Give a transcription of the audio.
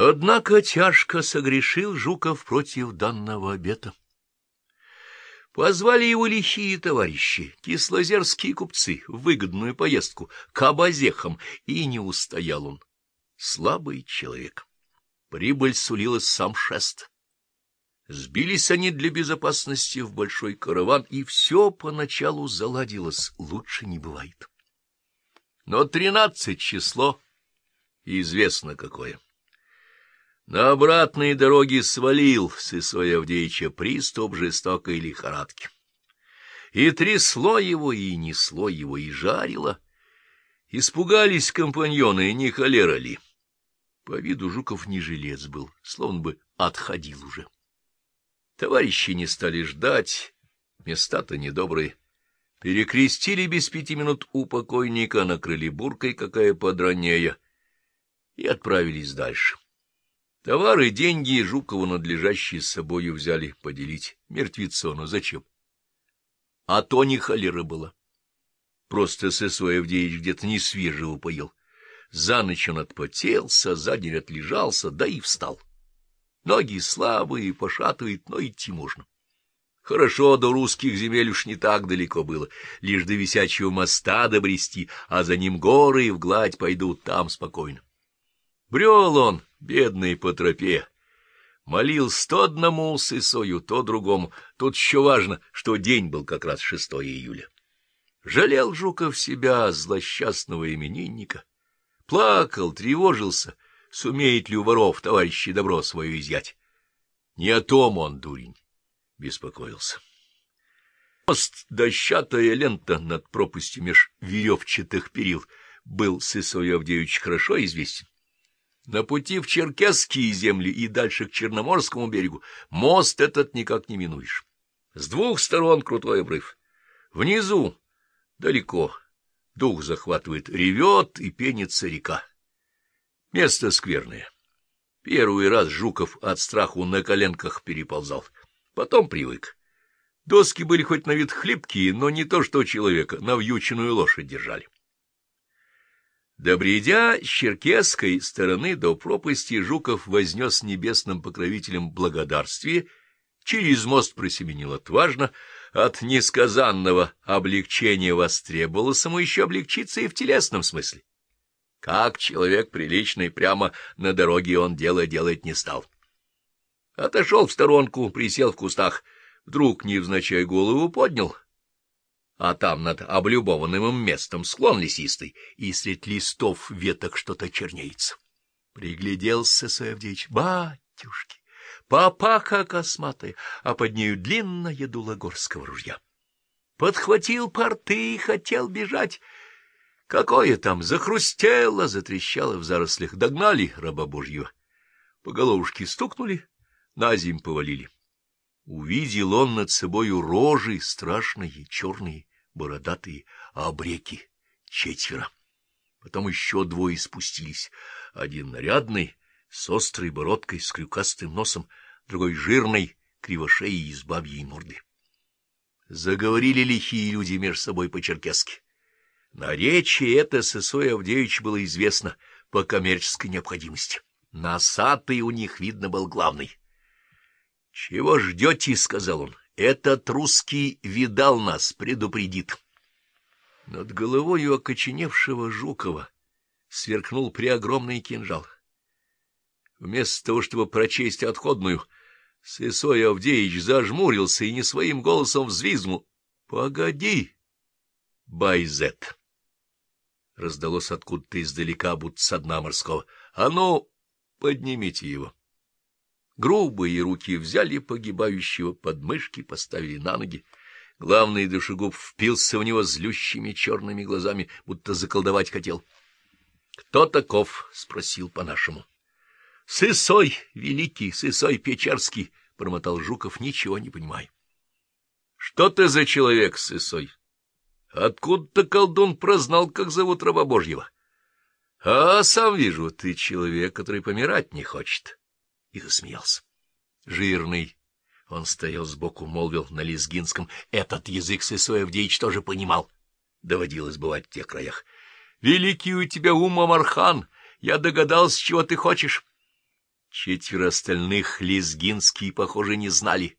Однако тяжко согрешил Жуков против данного обета. Позвали его лихие товарищи, кислозерские купцы, в выгодную поездку к абазехам, и не устоял он. Слабый человек. Прибыль сулила сам шест. Сбились они для безопасности в большой караван, и все поначалу заладилось, лучше не бывает. Но тринадцать число известно какое. На обратной дороге свалил Сысой Авдеича приступ жестокой лихорадки. И трясло его, и несло его, и жарило. Испугались компаньоны, не холера ли. По виду Жуков не жилец был, словно бы отходил уже. Товарищи не стали ждать, места-то недобрые. Перекрестили без пяти минут у покойника, накрыли буркой, какая подранняя, и отправились дальше. Товары, деньги Жукову надлежащие с собою взяли поделить. Мертвецо, но зачем? А то не холера была. Просто Сысой Авдеевич где-то не свежего поел. За ночь он отпотелся, за день отлежался, да и встал. Ноги слабые, пошатывает, но идти можно. Хорошо, до русских земель уж не так далеко было, лишь до висячего моста добрести, а за ним горы и вгладь пойдут там спокойно. Брел он, бедный, по тропе. Молил то одному сысою, то другому. Тут еще важно, что день был как раз 6 июля. Жалел Жуков себя, злосчастного именинника. Плакал, тревожился, сумеет ли у воров товарищи добро свое изъять. Не о том он, дурень, беспокоился. Мост, дощатая лента над пропастью меж веревчатых перил, был Сысою Авдеевич хорошо известен. На пути в Черкесские земли и дальше к Черноморскому берегу мост этот никак не минуешь. С двух сторон крутой обрыв. Внизу, далеко, дух захватывает, ревет и пенится река. Место скверное. Первый раз Жуков от страху на коленках переползал. Потом привык. Доски были хоть на вид хлипкие, но не то что человека, навьюченную лошадь держали. Добредя с черкесской стороны до пропасти, Жуков вознес небесным покровителям благодарствие, через мост просеменил отважно, от несказанного облегчения востребовалось ему еще облегчиться и в телесном смысле. Как человек приличный, прямо на дороге он дело делать не стал. Отошел в сторонку, присел в кустах, вдруг, невзначай, голову поднял — а там над облюбованным им местом склон лесистый, и среди листов веток что-то чернеется. Пригляделся Савдеич. Батюшки! Папаха косматая, а под нею длинная дула горского ружья. Подхватил порты и хотел бежать. Какое там захрустело, затрещало в зарослях. Догнали раба Божьего. По головушке стукнули, на зим повалили. Увидел он над собою рожи страшные, черные, бородатые, а обреки четверо. Потом еще двое спустились. Один нарядный, с острой бородкой, с крюкастым носом, другой жирный, кривошеей из бабьей морды. Заговорили лихие люди между собой по-черкесски. Наречие это Сысой Авдеевич было известно по коммерческой необходимости. Носатый у них, видно, был главный. — Чего ждете? — сказал он. Этот русский видал нас, предупредит. Над головою окоченевшего Жукова сверкнул преогромный кинжал. Вместо того, чтобы прочесть отходную, Сысой Авдеич зажмурился и не своим голосом взвизгнул. — Погоди, Байзет! Раздалось откуда-то издалека, будто со дна морского. — А ну, поднимите его! Грубые руки взяли погибающего под мышки, поставили на ноги. Главный душегуб впился в него злющими черными глазами, будто заколдовать хотел. — Кто таков? — спросил по-нашему. — Сысой великий, Сысой Печерский, — промотал Жуков, ничего не понимая. — Что ты за человек, Сысой? Откуда-то колдун прознал, как зовут раба Божьего. — А сам вижу, ты человек, который помирать не хочет. — и засмеялся. Жирный. Он стоял сбоку, молвил на лезгинском. Этот язык Сысой Авдеич тоже понимал. Доводилось бывать в тех краях. — Великий у тебя ум, Амархан! Я догадался, чего ты хочешь. Четверо остальных лезгинские, похоже, не знали.